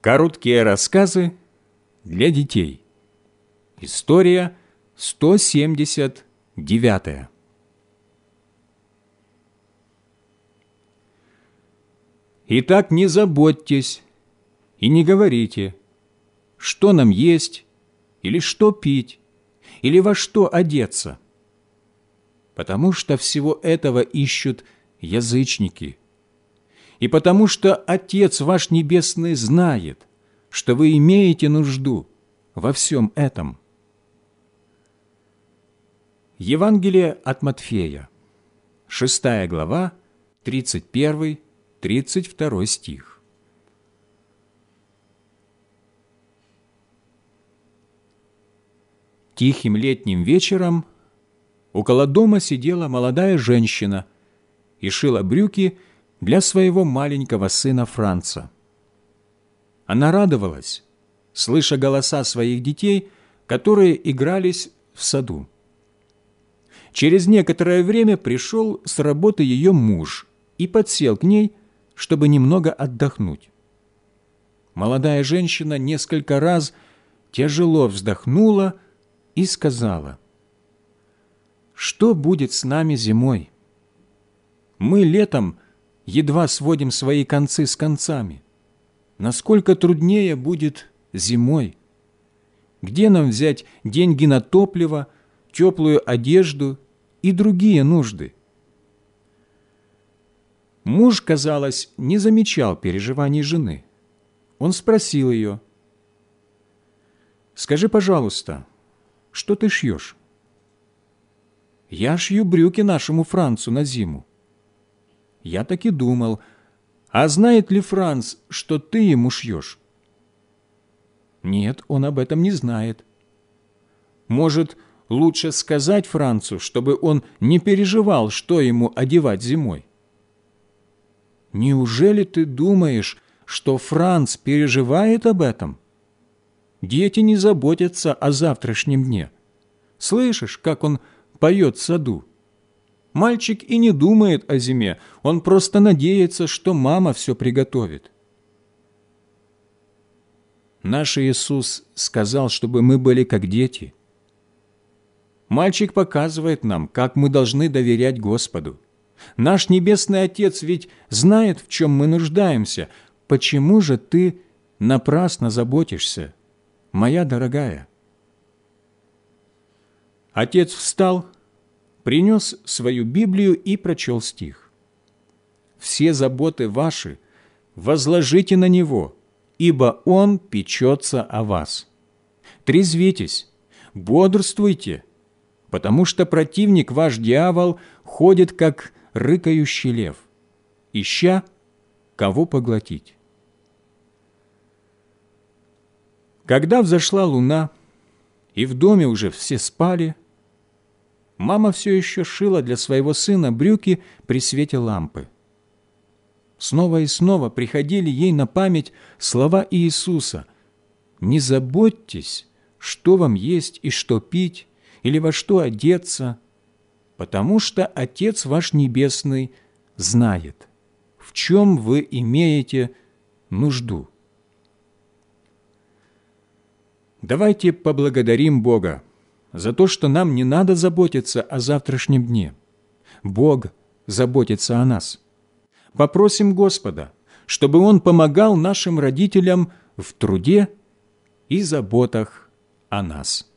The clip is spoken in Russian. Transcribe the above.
Короткие рассказы для детей. История 179. Итак, не заботьтесь и не говорите, что нам есть, или что пить, или во что одеться, потому что всего этого ищут язычники – и потому что Отец ваш Небесный знает, что вы имеете нужду во всем этом. Евангелие от Матфея, 6 глава, 31-32 стих. Тихим летним вечером около дома сидела молодая женщина и шила брюки для своего маленького сына Франца. Она радовалась, слыша голоса своих детей, которые игрались в саду. Через некоторое время пришел с работы ее муж и подсел к ней, чтобы немного отдохнуть. Молодая женщина несколько раз тяжело вздохнула и сказала, «Что будет с нами зимой? Мы летом – едва сводим свои концы с концами. Насколько труднее будет зимой? Где нам взять деньги на топливо, теплую одежду и другие нужды? Муж, казалось, не замечал переживаний жены. Он спросил ее, «Скажи, пожалуйста, что ты шьешь?» «Я шью брюки нашему Францу на зиму. Я так и думал. А знает ли Франц, что ты ему шьешь? Нет, он об этом не знает. Может, лучше сказать Францу, чтобы он не переживал, что ему одевать зимой? Неужели ты думаешь, что Франц переживает об этом? Дети не заботятся о завтрашнем дне. Слышишь, как он поет в саду? Мальчик и не думает о зиме, он просто надеется, что мама все приготовит. Наш Иисус сказал, чтобы мы были как дети. Мальчик показывает нам, как мы должны доверять Господу. Наш Небесный Отец ведь знает, в чем мы нуждаемся. Почему же ты напрасно заботишься, моя дорогая? Отец встал принес свою Библию и прочел стих. «Все заботы ваши возложите на Него, ибо Он печется о вас. Трезвитесь, бодрствуйте, потому что противник ваш дьявол ходит, как рыкающий лев, ища, кого поглотить». Когда взошла луна, и в доме уже все спали, мама все еще шила для своего сына брюки при свете лампы. Снова и снова приходили ей на память слова Иисуса «Не заботьтесь, что вам есть и что пить, или во что одеться, потому что Отец ваш Небесный знает, в чем вы имеете нужду». Давайте поблагодарим Бога за то, что нам не надо заботиться о завтрашнем дне. Бог заботится о нас. Попросим Господа, чтобы Он помогал нашим родителям в труде и заботах о нас.